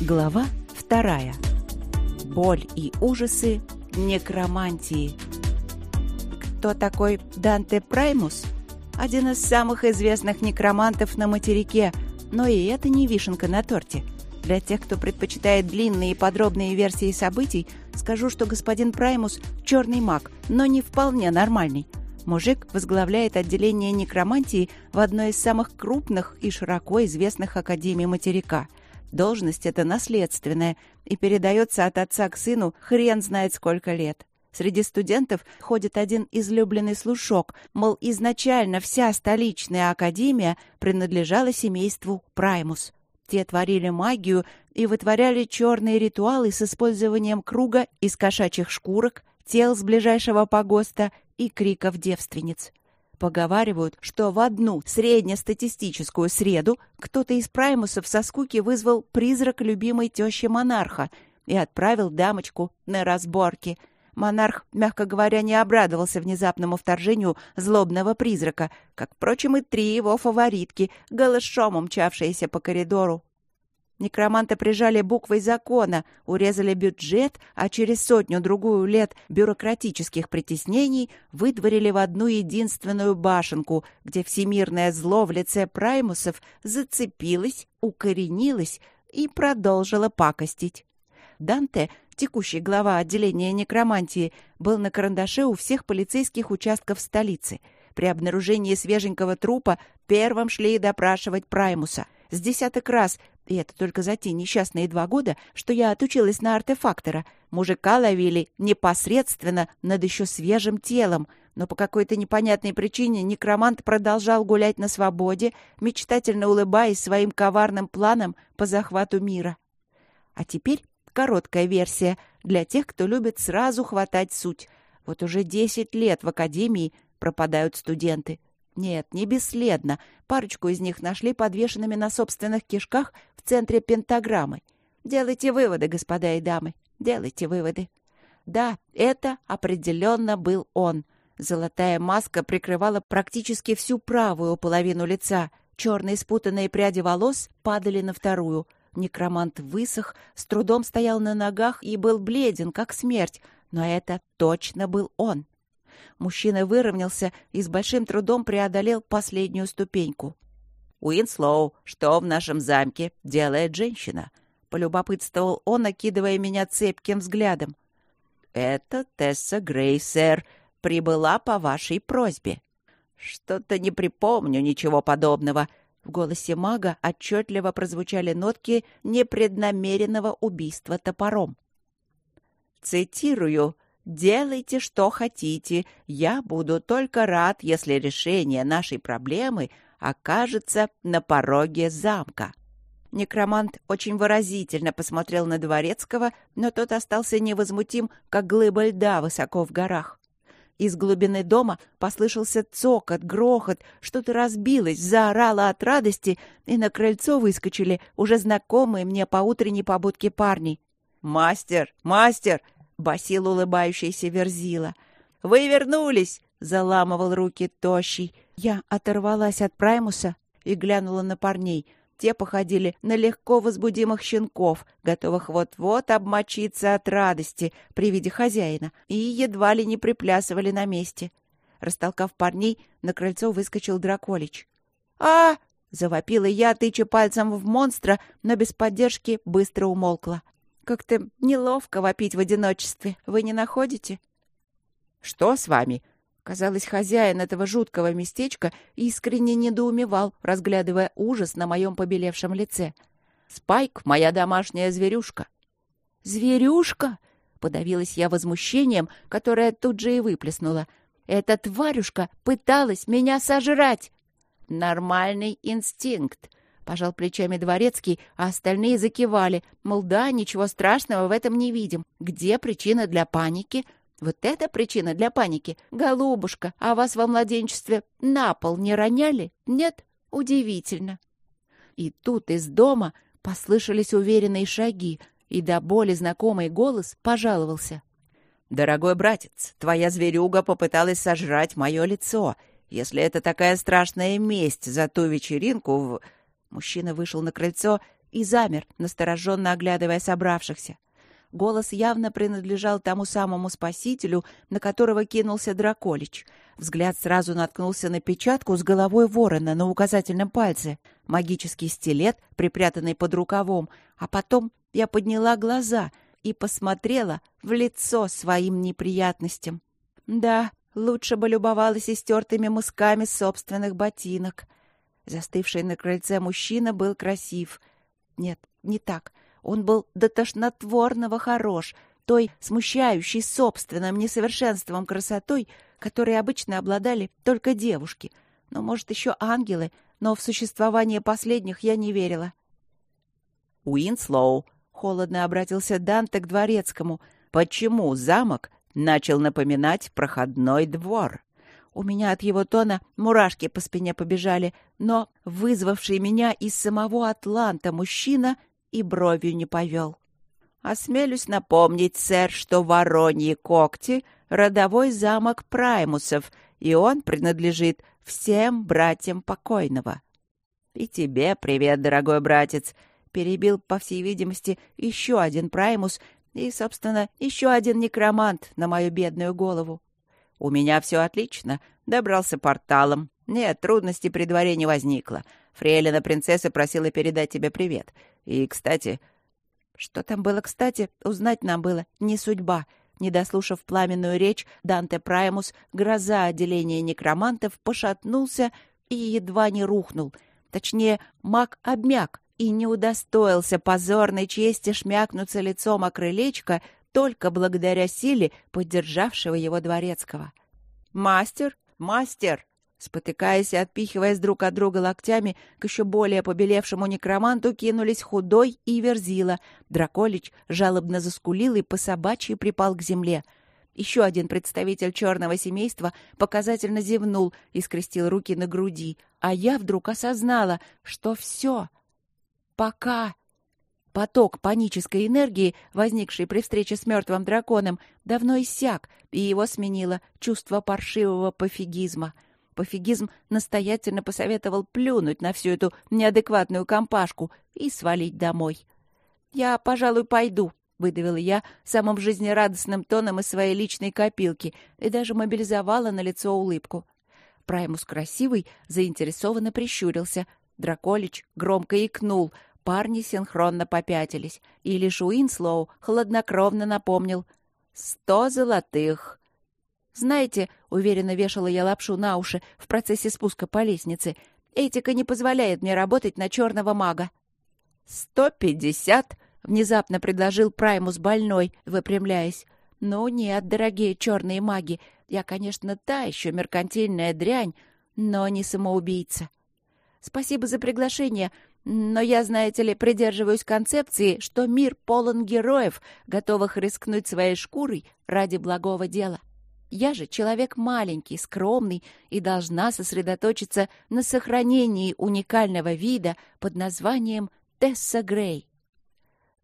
Глава вторая. Боль и ужасы некромантии. Кто такой Данте Праймус? Один из самых известных некромантов на материке, но и это не вишенка на торте. Для тех, кто предпочитает длинные и подробные версии событий, скажу, что господин Праймус — черный маг, но не вполне нормальный. Мужик возглавляет отделение некромантии в одной из самых крупных и широко известных академий материка — Должность эта наследственная и передается от отца к сыну хрен знает сколько лет. Среди студентов ходит один излюбленный слушок, мол, изначально вся столичная академия принадлежала семейству Праймус. Те творили магию и вытворяли черные ритуалы с использованием круга из кошачьих шкурок, тел с ближайшего погоста и криков девственниц. Поговаривают, что в одну среднестатистическую среду кто-то из праймусов со скуки вызвал призрак любимой тещи монарха и отправил дамочку на разборки. Монарх, мягко говоря, не обрадовался внезапному вторжению злобного призрака, как, впрочем, и три его фаворитки, голышом умчавшиеся по коридору Некроманта прижали буквой закона, урезали бюджет, а через сотню-другую лет бюрократических притеснений выдворили в одну единственную башенку, где всемирное зло в лице праймусов зацепилось, укоренилось и продолжило пакостить. Данте, текущий глава отделения некромантии, был на карандаше у всех полицейских участков столицы. При обнаружении свеженького трупа первым шли допрашивать Праймуса — с десяток раз, и это только за те несчастные два года, что я отучилась на артефактора. Мужика ловили непосредственно над еще свежим телом, но по какой-то непонятной причине некромант продолжал гулять на свободе, мечтательно улыбаясь своим коварным планам по захвату мира. А теперь короткая версия для тех, кто любит сразу хватать суть. Вот уже десять лет в академии пропадают студенты. Нет, не бесследно. Парочку из них нашли подвешенными на собственных кишках в центре пентаграммы. Делайте выводы, господа и дамы, делайте выводы. Да, это определенно был он. Золотая маска прикрывала практически всю правую половину лица. Черные спутанные пряди волос падали на вторую. Некромант высох, с трудом стоял на ногах и был бледен, как смерть. Но это точно был он. Мужчина выровнялся и с большим трудом преодолел последнюю ступеньку. «Уинслоу, что в нашем замке делает женщина?» — полюбопытствовал он, окидывая меня цепким взглядом. «Это Тесса Грей, сэр, прибыла по вашей просьбе». «Что-то не припомню ничего подобного». В голосе мага отчетливо прозвучали нотки непреднамеренного убийства топором. «Цитирую», Делайте, что хотите. Я буду только рад, если решение нашей проблемы окажется на пороге замка». Некромант очень выразительно посмотрел на Дворецкого, но тот остался невозмутим, как глыба льда высоко в горах. Из глубины дома послышался цокот, грохот, что-то разбилось, заорало от радости, и на крыльцо выскочили уже знакомые мне по утренней побудке парни. «Мастер! Мастер! Басил улыбающийся Верзила. «Вы вернулись!» — заламывал руки тощий. Я оторвалась от Праймуса и глянула на парней. Те походили на легко возбудимых щенков, готовых вот-вот обмочиться от радости при виде хозяина, и едва ли не приплясывали на месте. Растолкав парней, на крыльцо выскочил Драколич. «А!» — завопила я, тыча пальцем в монстра, но без поддержки быстро умолкла. Как-то неловко вопить в одиночестве. Вы не находите? Что с вами? Казалось, хозяин этого жуткого местечка искренне недоумевал, разглядывая ужас на моем побелевшем лице. Спайк — моя домашняя зверюшка. Зверюшка? Подавилась я возмущением, которое тут же и выплеснула. Эта тварюшка пыталась меня сожрать. Нормальный инстинкт, Пожал плечами дворецкий, а остальные закивали. Мол, да, ничего страшного в этом не видим. Где причина для паники? Вот это причина для паники. Голубушка, а вас во младенчестве на пол не роняли? Нет? Удивительно. И тут из дома послышались уверенные шаги, и до боли знакомый голос пожаловался. «Дорогой братец, твоя зверюга попыталась сожрать мое лицо. Если это такая страшная месть за ту вечеринку в...» Мужчина вышел на крыльцо и замер, настороженно оглядывая собравшихся. Голос явно принадлежал тому самому спасителю, на которого кинулся Драколич. Взгляд сразу наткнулся на печатку с головой ворона на указательном пальце, магический стилет, припрятанный под рукавом, а потом я подняла глаза и посмотрела в лицо своим неприятностям. Да, лучше бы любовалась истертыми мысками собственных ботинок. Застывший на крыльце мужчина был красив. Нет, не так. Он был до тошнотворного хорош, той смущающей собственным несовершенством красотой, которой обычно обладали только девушки. Но, может, еще ангелы, но в существование последних я не верила. «Уинслоу», — холодно обратился Данте к дворецкому, — «почему замок начал напоминать проходной двор?» У меня от его тона мурашки по спине побежали, но вызвавший меня из самого Атланта мужчина и бровью не повел. «Осмелюсь напомнить, сэр, что Вороньи когти — родовой замок Праймусов, и он принадлежит всем братьям покойного». «И тебе привет, дорогой братец!» — перебил, по всей видимости, еще один Праймус и, собственно, еще один некромант на мою бедную голову. «У меня все отлично. Добрался порталом. Нет, трудностей при дворе не возникло. Фрейлина принцесса просила передать тебе привет. И, кстати...» Что там было кстати, узнать нам было не судьба. Не дослушав пламенную речь, Данте Праймус, гроза отделения некромантов, пошатнулся и едва не рухнул. Точнее, маг обмяк и не удостоился позорной чести шмякнуться лицом о крылечко только благодаря силе поддержавшего его дворецкого. «Мастер! Мастер!» Спотыкаясь и отпихиваясь друг от друга локтями, к еще более побелевшему некроманту кинулись худой и верзила. Драколич жалобно заскулил и по собачьи припал к земле. Еще один представитель черного семейства показательно зевнул и скрестил руки на груди. А я вдруг осознала, что все. Пока. Поток панической энергии, возникший при встрече с мертвым драконом, давно иссяк, и его сменило чувство паршивого пофигизма — Пофигизм настоятельно посоветовал плюнуть на всю эту неадекватную компашку и свалить домой. «Я, пожалуй, пойду», — выдавила я самым жизнерадостным тоном из своей личной копилки и даже мобилизовала на лицо улыбку. Праймус красивый заинтересованно прищурился. Драколич громко икнул. Парни синхронно попятились. И лишь Уинслоу хладнокровно напомнил «Сто золотых». Знаете, уверенно вешала я лапшу на уши в процессе спуска по лестнице, этика не позволяет мне работать на черного мага. «Сто пятьдесят!» — внезапно предложил Праймус больной, выпрямляясь. «Ну нет, дорогие черные маги, я, конечно, та еще меркантильная дрянь, но не самоубийца. Спасибо за приглашение, но я, знаете ли, придерживаюсь концепции, что мир полон героев, готовых рискнуть своей шкурой ради благого дела. Я же человек маленький, скромный и должна сосредоточиться на сохранении уникального вида под названием Тесса Грей.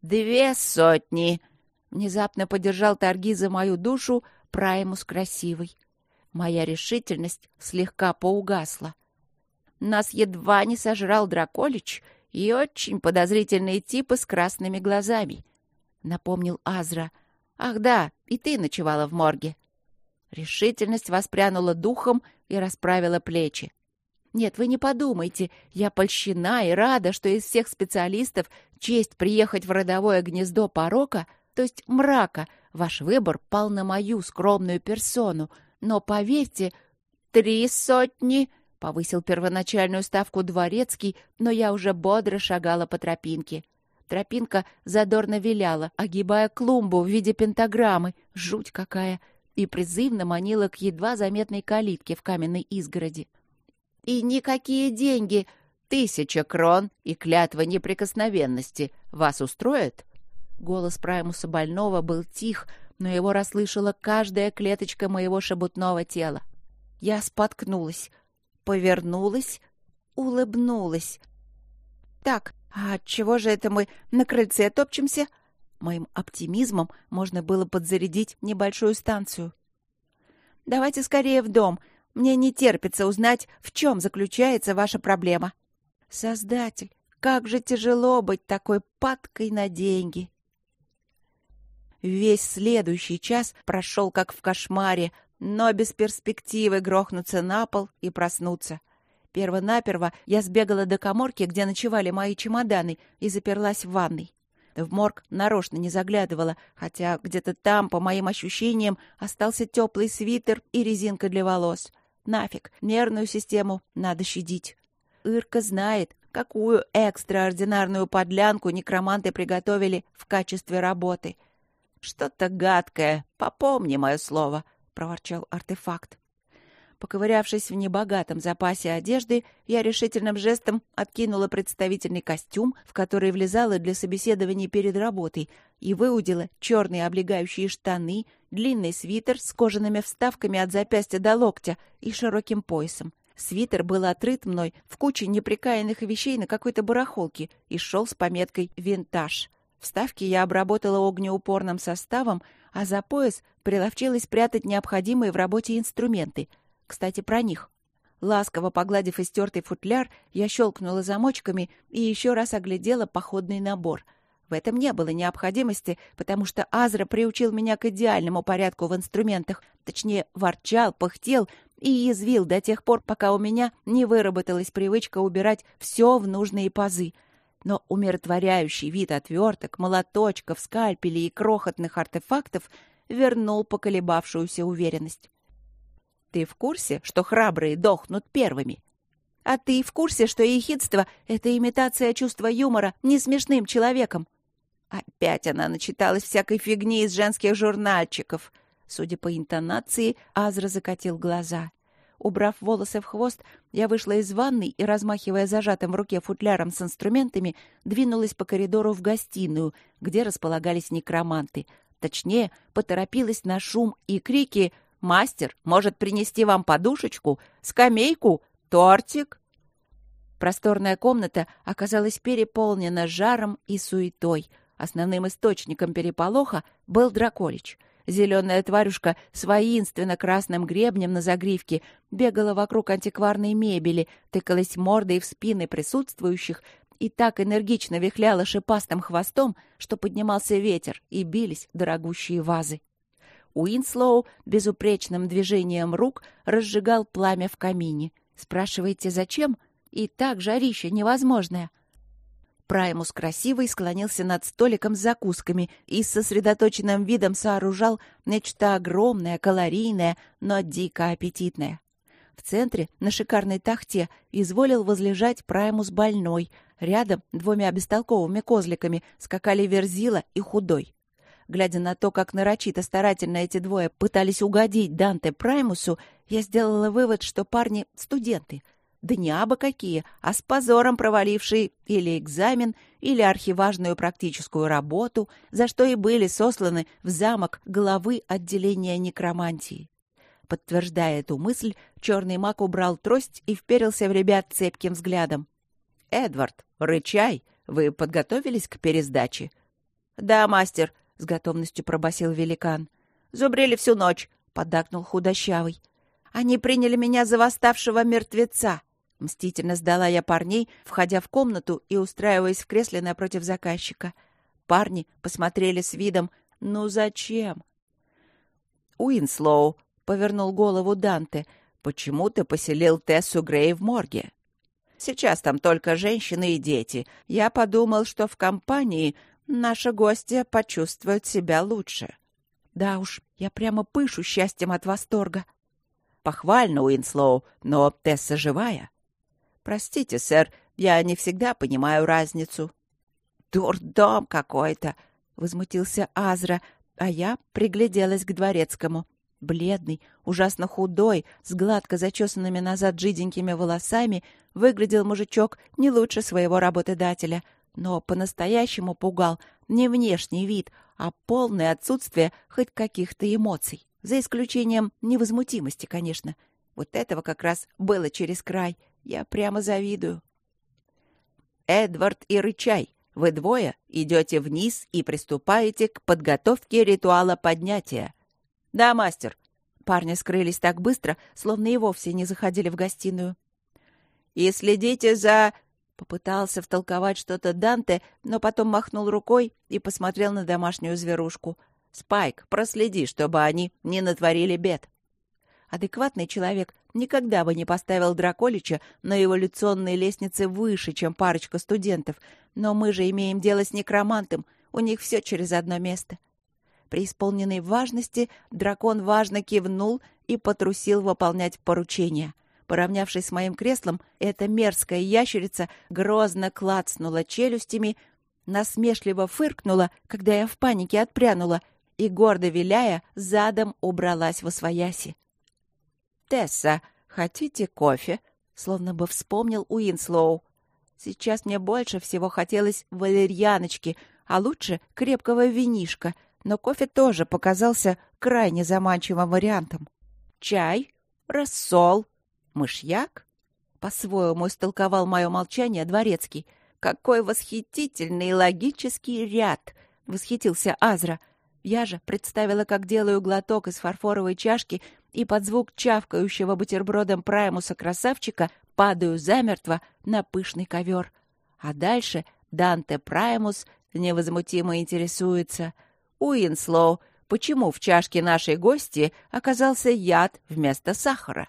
«Две сотни!» — внезапно поддержал торги за мою душу Праймус Красивый. Моя решительность слегка поугасла. Нас едва не сожрал Драколич и очень подозрительные типы с красными глазами, — напомнил Азра. «Ах да, и ты ночевала в морге». Решительность воспрянула духом и расправила плечи. Нет, вы не подумайте, я польщена и рада, что из всех специалистов честь приехать в родовое гнездо порока, то есть мрака, ваш выбор пал на мою скромную персону. Но поверьте, три сотни, — повысил первоначальную ставку дворецкий, но я уже бодро шагала по тропинке. Тропинка задорно виляла, огибая клумбу в виде пентаграммы. Жуть какая! — и призывно манила к едва заметной калитке в каменной изгороди. «И никакие деньги! Тысяча крон и клятва неприкосновенности вас устроят?» Голос Праймуса больного был тих, но его расслышала каждая клеточка моего шебутного тела. Я споткнулась, повернулась, улыбнулась. «Так, а чего же это мы на крыльце топчемся?» Моим оптимизмом можно было подзарядить небольшую станцию. «Давайте скорее в дом. Мне не терпится узнать, в чем заключается ваша проблема». «Создатель, как же тяжело быть такой падкой на деньги. Весь следующий час прошел как в кошмаре, но без перспективы грохнуться на пол и проснуться. Первонаперво я сбегала до коморки, где ночевали мои чемоданы, и заперлась в ванной. В морг нарочно не заглядывала, хотя где-то там, по моим ощущениям, остался теплый свитер и резинка для волос. Нафиг, нервную систему надо щадить. Ирка знает, какую экстраординарную подлянку некроманты приготовили в качестве работы — «Что-то гадкое. Попомни мое слово», — проворчал артефакт. Поковырявшись в небогатом запасе одежды, я решительным жестом откинула представительный костюм, в который влезала для собеседований перед работой, и выудила черные облегающие штаны, длинный свитер с кожаными вставками от запястья до локтя и широким поясом. Свитер был отрыт мной в куче неприкаянных вещей на какой-то барахолке и шел с пометкой «Винтаж». Вставки я обработала огнеупорным составом, а за пояс приловчилась прятать необходимые в работе инструменты. Кстати, про них. Ласково погладив истертый футляр, я щелкнула замочками и еще раз оглядела походный набор. В этом не было необходимости, потому что Азра приучил меня к идеальному порядку в инструментах, точнее, ворчал, пыхтел и язвил до тех пор, пока у меня не выработалась привычка убирать все в нужные пазы — но умиротворяющий вид отверток, молоточков, скальпелей и крохотных артефактов вернул поколебавшуюся уверенность. «Ты в курсе, что храбрые дохнут первыми?» «А ты в курсе, что ехидство — это имитация чувства юмора несмешным человеком?» Опять она начиталась всякой фигни из женских журнальчиков. Судя по интонации, Азра закатил глаза. Убрав волосы в хвост, я вышла из ванной и, размахивая зажатым в руке футляром с инструментами, двинулась по коридору в гостиную, где располагались некроманты. Точнее, поторопилась на шум и крики «Мастер, может принести вам подушечку, скамейку, тортик?» Просторная комната оказалась переполнена жаром и суетой. Основным источником переполоха был Драколич — Зеленая тварюшка с воинственно-красным гребнем на загривке бегала вокруг антикварной мебели, тыкалась мордой в спины присутствующих и так энергично вихляла шипастым хвостом, что поднимался ветер и бились дорогущие вазы. Уинслоу безупречным движением рук разжигал пламя в камине. Спрашиваете, зачем? И так жарище невозможное — Праймус красивый склонился над столиком с закусками и с сосредоточенным видом сооружал нечто огромное, калорийное, но дико аппетитное. В центре, на шикарной тахте, изволил возлежать Праймус больной. Рядом двумя бестолковыми козликами скакали Верзила и Худой. Глядя на то, как нарочито старательно эти двое пытались угодить Данте Праймусу, я сделала вывод, что парни — студенты — да не абы какие, а с позором провалившие или экзамен, или архиважную практическую работу, за что и были сосланы в замок главы отделения некромантии. Подтверждая эту мысль, черный маг убрал трость и вперился в ребят цепким взглядом. «Эдвард, рычай! Вы подготовились к пересдаче?» «Да, мастер», — с готовностью пробасил великан. «Зубрили всю ночь», — поддакнул худощавый. «Они приняли меня за восставшего мертвеца», Мстительно сдала я парней, входя в комнату и устраиваясь в кресле напротив заказчика. Парни посмотрели с видом «Ну зачем?» «Уинслоу», — повернул голову Данте, — «почему ты поселил Тессу Грей в морге?» «Сейчас там только женщины и дети. Я подумал, что в компании наша гостья почувствует себя лучше». «Да уж, я прямо пышу счастьем от восторга». «Похвально, Уинслоу, но Тесса живая?» «Простите, сэр, я не всегда понимаю разницу». «Дурдом какой-то!» — возмутился Азра, а я пригляделась к дворецкому. Бледный, ужасно худой, с гладко зачесанными назад жиденькими волосами, выглядел мужичок не лучше своего работодателя, но по-настоящему пугал не внешний вид, а полное отсутствие хоть каких-то эмоций. За исключением невозмутимости, конечно. Вот этого как раз было через край — я прямо завидую. Эдвард и Рычай, вы двое идете вниз и приступаете к подготовке ритуала поднятия. Да, мастер. Парни скрылись так быстро, словно и вовсе не заходили в гостиную. И следите за... Попытался втолковать что-то Данте, но потом махнул рукой и посмотрел на домашнюю зверушку. «Спайк, проследи, чтобы они не натворили бед». Адекватный человек никогда бы не поставил Драколича на эволюционной лестнице выше, чем парочка студентов, но мы же имеем дело с некромантом, у них все через одно место. При исполненной важности дракон важно кивнул и потрусил выполнять поручение. Поравнявшись с моим креслом, эта мерзкая ящерица грозно клацнула челюстями, насмешливо фыркнула, когда я в панике отпрянула, и, гордо виляя, задом убралась во свояси. «Тесса, хотите кофе?» Словно бы вспомнил Уинслоу. Сейчас мне больше всего хотелось валерьяночки, а лучше крепкого винишка — но кофе тоже показался крайне заманчивым вариантом. Чай, рассол, мышьяк. По-своему истолковал мое молчание дворецкий. Какой восхитительный логический ряд! Восхитился Азра. Я же представила, как делаю глоток из фарфоровой чашки и под звук чавкающего бутербродом праймуса красавчика падаю замертво на пышный ковер. А дальше Данте Праймус невозмутимо интересуется — Уинслоу, почему в чашке нашей гости оказался яд вместо сахара?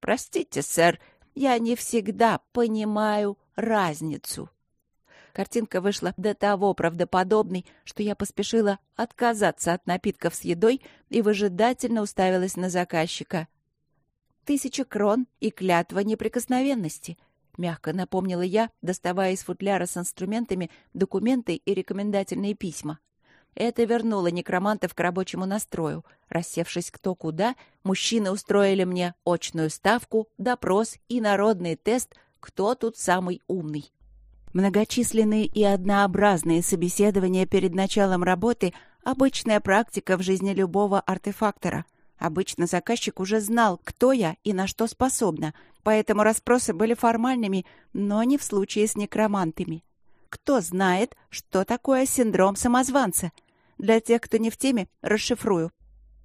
Простите, сэр, я не всегда понимаю разницу. Картинка вышла до того правдоподобной, что я поспешила отказаться от напитков с едой и выжидательно уставилась на заказчика. «Тысяча крон и клятва неприкосновенности», — мягко напомнила я, доставая из футляра с инструментами документы и рекомендательные письма. Это вернуло некромантов к рабочему настрою. Рассевшись кто куда, мужчины устроили мне очную ставку, допрос и народный тест «Кто тут самый умный?». Многочисленные и однообразные собеседования перед началом работы — обычная практика в жизни любого артефактора. Обычно заказчик уже знал, кто я и на что способна, поэтому расспросы были формальными, но не в случае с некромантами. Кто знает, что такое синдром самозванца — для тех, кто не в теме, расшифрую.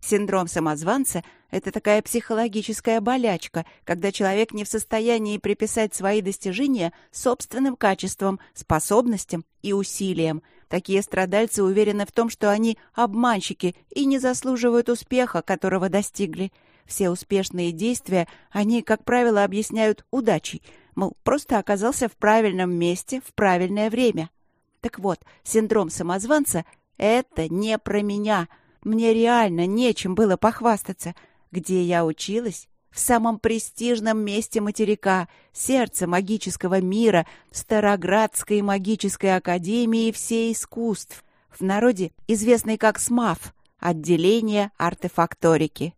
Синдром самозванца — это такая психологическая болячка, когда человек не в состоянии приписать свои достижения собственным качествам, способностям и усилиям. Такие страдальцы уверены в том, что они обманщики и не заслуживают успеха, которого достигли. Все успешные действия они, как правило, объясняют удачей, мол, просто оказался в правильном месте в правильное время. Так вот, синдром самозванца — это не про меня. Мне реально нечем было похвастаться. Где я училась? В самом престижном месте материка, сердце магического мира, Староградской магической академии всей искусств. В народе известный как СМАФ, отделение артефакторики.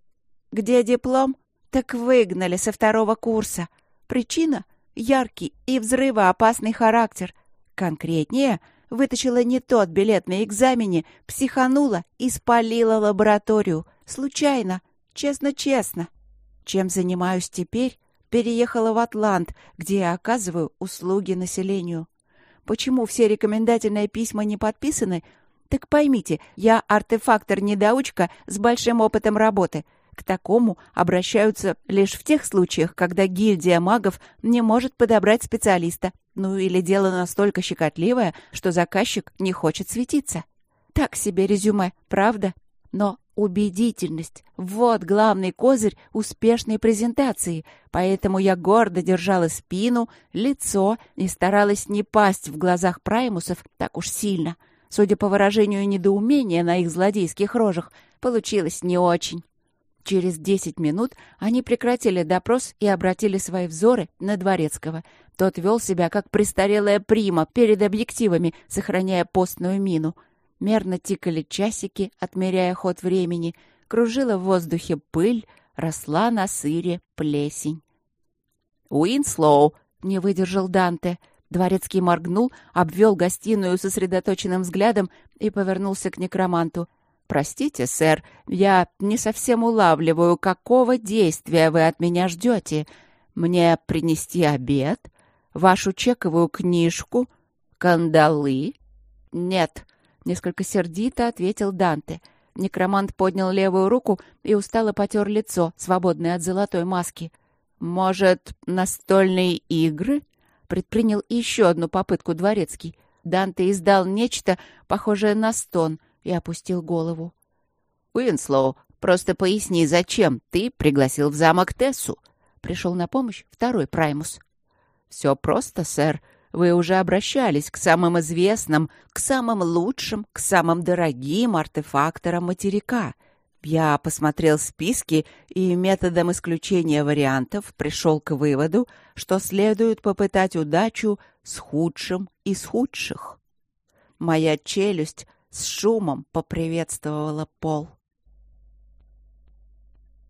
Где диплом? Так выгнали со второго курса. Причина? Яркий и взрывоопасный характер. Конкретнее — Вытащила не тот билет на экзамене, психанула и спалила лабораторию. Случайно. Честно-честно. Чем занимаюсь теперь? Переехала в Атлант, где я оказываю услуги населению. Почему все рекомендательные письма не подписаны? Так поймите, я артефактор-недоучка с большим опытом работы. К такому обращаются лишь в тех случаях, когда гильдия магов не может подобрать специалиста. Ну или дело настолько щекотливое, что заказчик не хочет светиться. Так себе резюме, правда? Но убедительность — вот главный козырь успешной презентации, поэтому я гордо держала спину, лицо и старалась не пасть в глазах праймусов так уж сильно. Судя по выражению недоумения на их злодейских рожах, получилось не очень. Через десять минут они прекратили допрос и обратили свои взоры на Дворецкого. Тот вел себя, как престарелая прима перед объективами, сохраняя постную мину. Мерно тикали часики, отмеряя ход времени. Кружила в воздухе пыль, росла на сыре плесень. «Уинслоу!» — не выдержал Данте. Дворецкий моргнул, обвел гостиную сосредоточенным взглядом и повернулся к некроманту. «Простите, сэр, я не совсем улавливаю, какого действия вы от меня ждете. Мне принести обед? Вашу чековую книжку? Кандалы?» «Нет», — несколько сердито ответил Данте. Некромант поднял левую руку и устало потер лицо, свободное от золотой маски. «Может, настольные игры?» предпринял еще одну попытку дворецкий. Данте издал нечто, похожее на стон, и опустил голову. «Уинслоу, просто поясни, зачем ты пригласил в замок Тессу?» Пришел на помощь второй Праймус. «Все просто, сэр. Вы уже обращались к самым известным, к самым лучшим, к самым дорогим артефакторам материка. Я посмотрел списки и методом исключения вариантов пришел к выводу, что следует попытать удачу с худшим из худших. Моя челюсть с шумом поприветствовала пол.